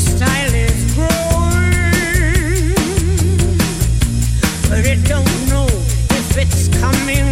Style is growing, but it don't know if it's coming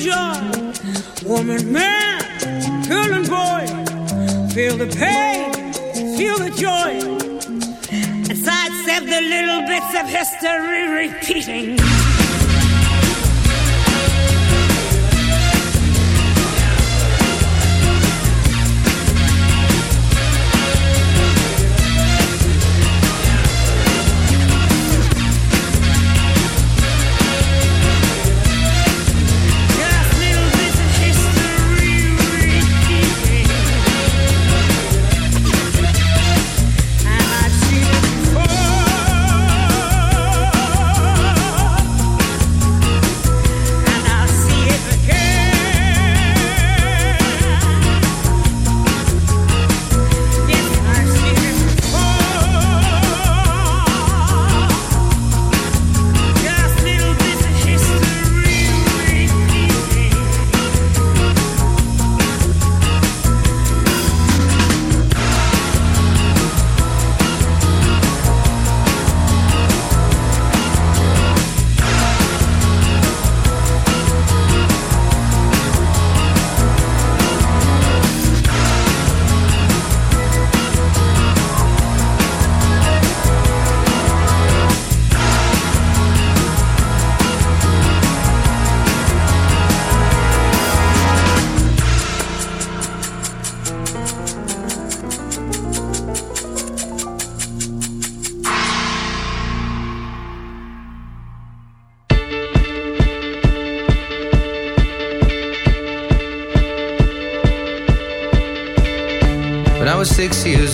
enjoy. Woman, man, girl, and boy, feel the pain, feel the joy, and sidestep the little bits of history repeating.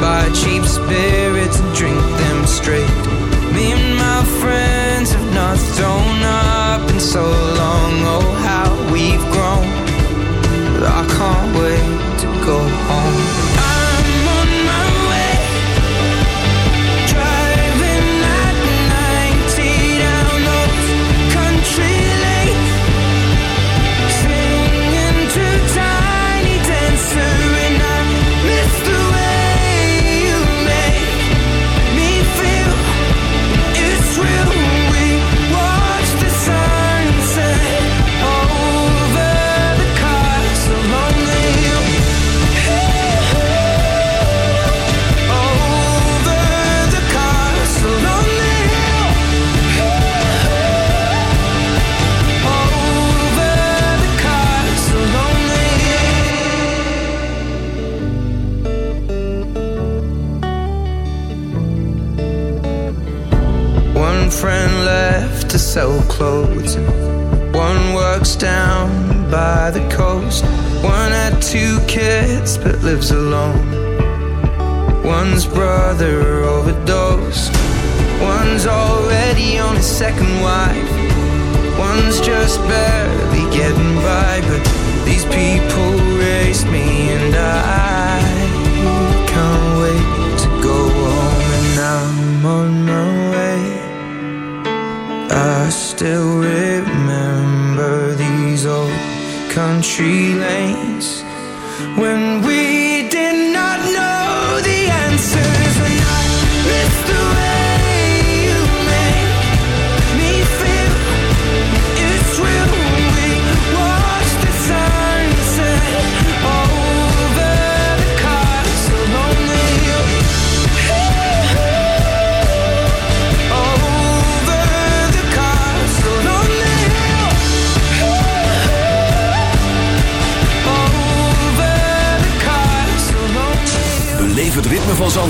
buy cheap spirits and drink them straight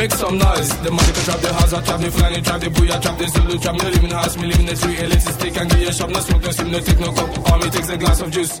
Make some noise. The money can trap the house, I trap the flying, trap the booyah, trap the Zulu, trap in the house, me live in the street, elixir stick and get your shop, no smoke, no steam, no take no coke. All me takes a glass of juice.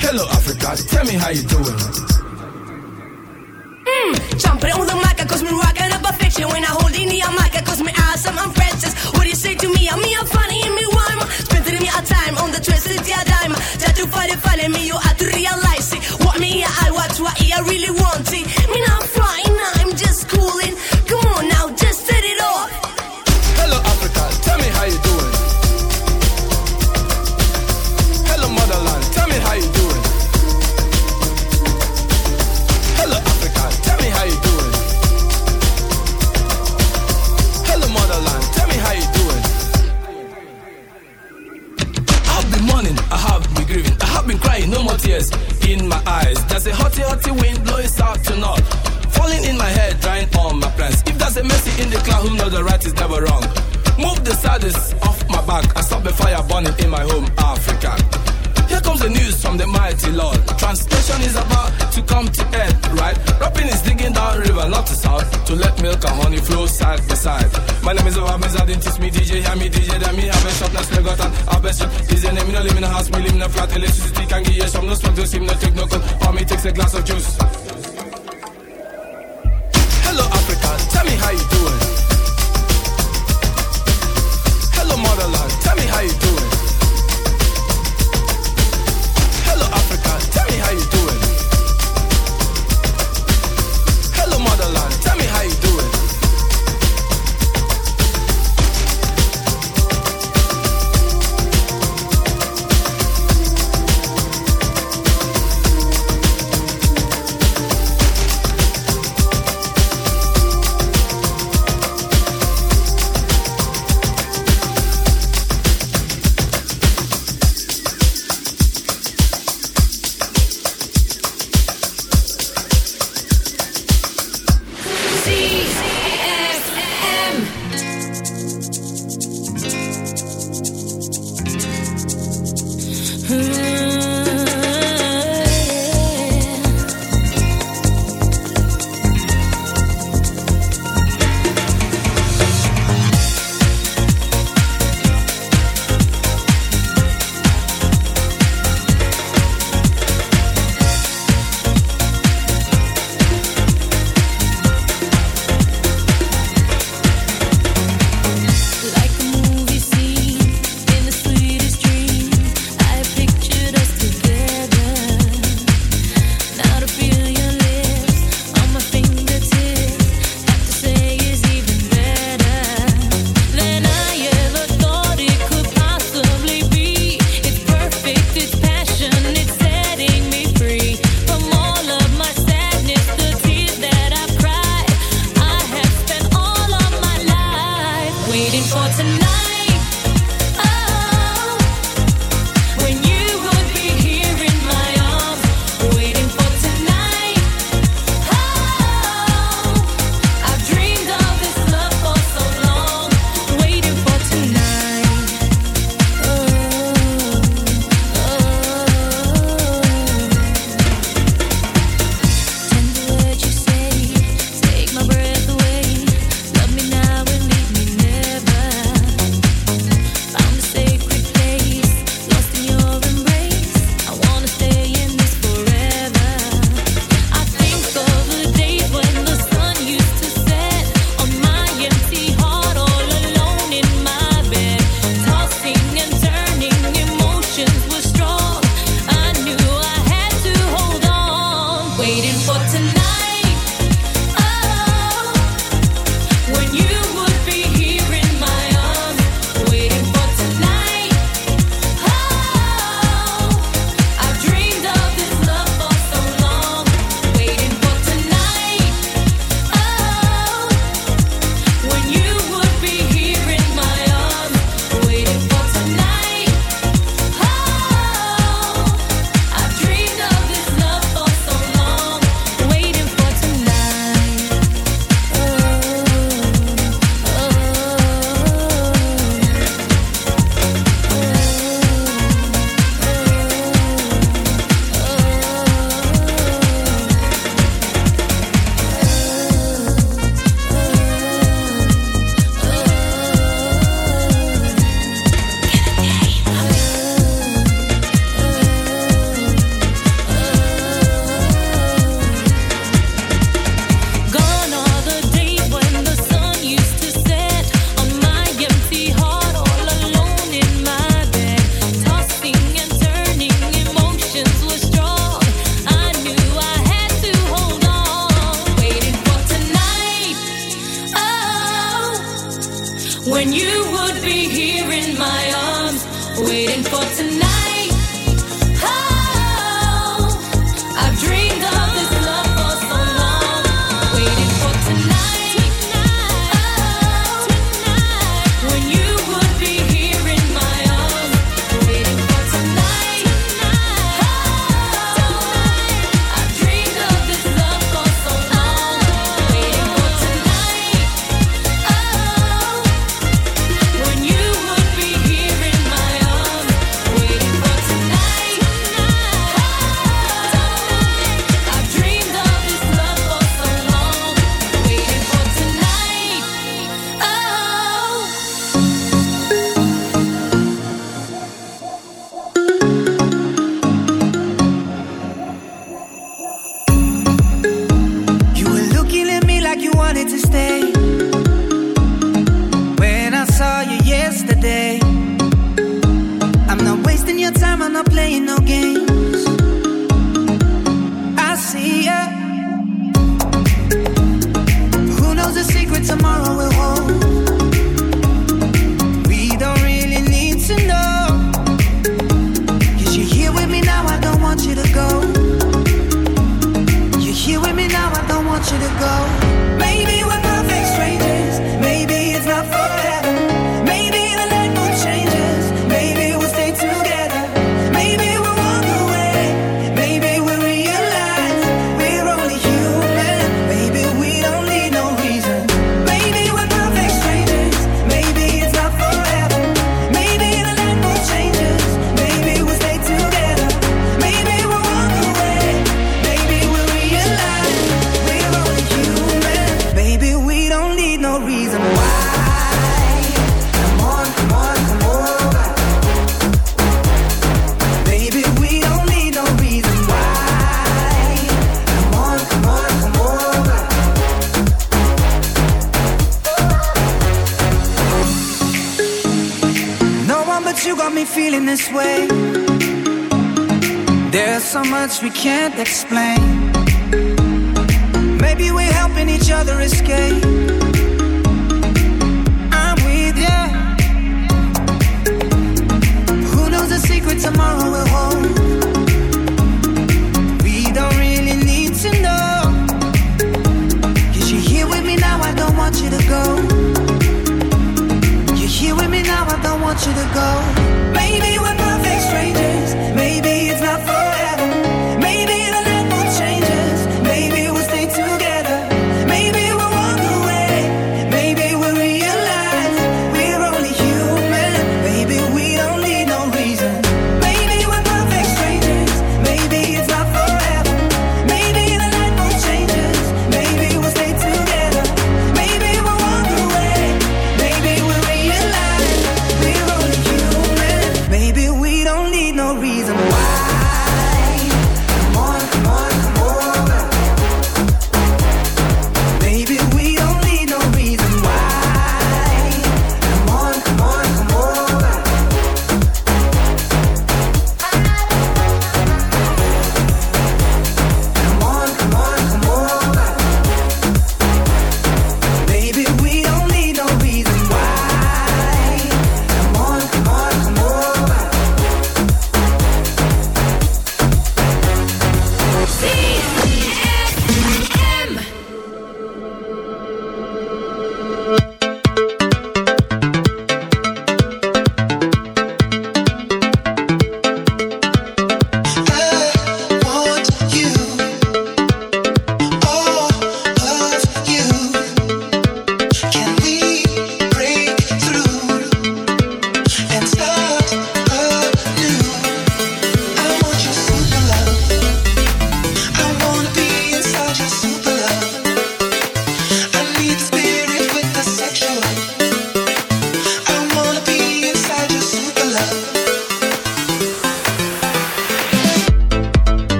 Hello, Africa, tell me how you doing. Mm, jumping on the mic, cause me rocking up a fiction. When I hold in the mic, cause me awesome, I'm precious. What do you say to me? I'm me, I'm funny, and me rhyme. Spending me a time on the twisted yeah, dime. That you find it funny, me, you have to realize it. What me, I watch, what I really want it. Me not flying, I'm just cooling. Tears in my eyes. There's a hotty, hotty wind blowing south to north. Falling in my head, drying all my plans. If there's a mercy in the cloud, who knows the right is never wrong. Move the saddest off my back and stop the fire burning in my home, Africa. Here comes the news from the mighty Lord. Translation is about to come to end, right? Rapping is digging down river, not to south, to let milk and honey flow side by side. My name is Obama, I didn't teach me DJ, hear me DJ, then me have a shop, still got an have a shop. DJ name, me no live in a house, me live in a flat, electricity can give you some, no smoke, no steam, no take no cold, for me takes a glass of juice. Hello Africa, tell me how you doing. Come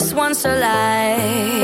just once a life.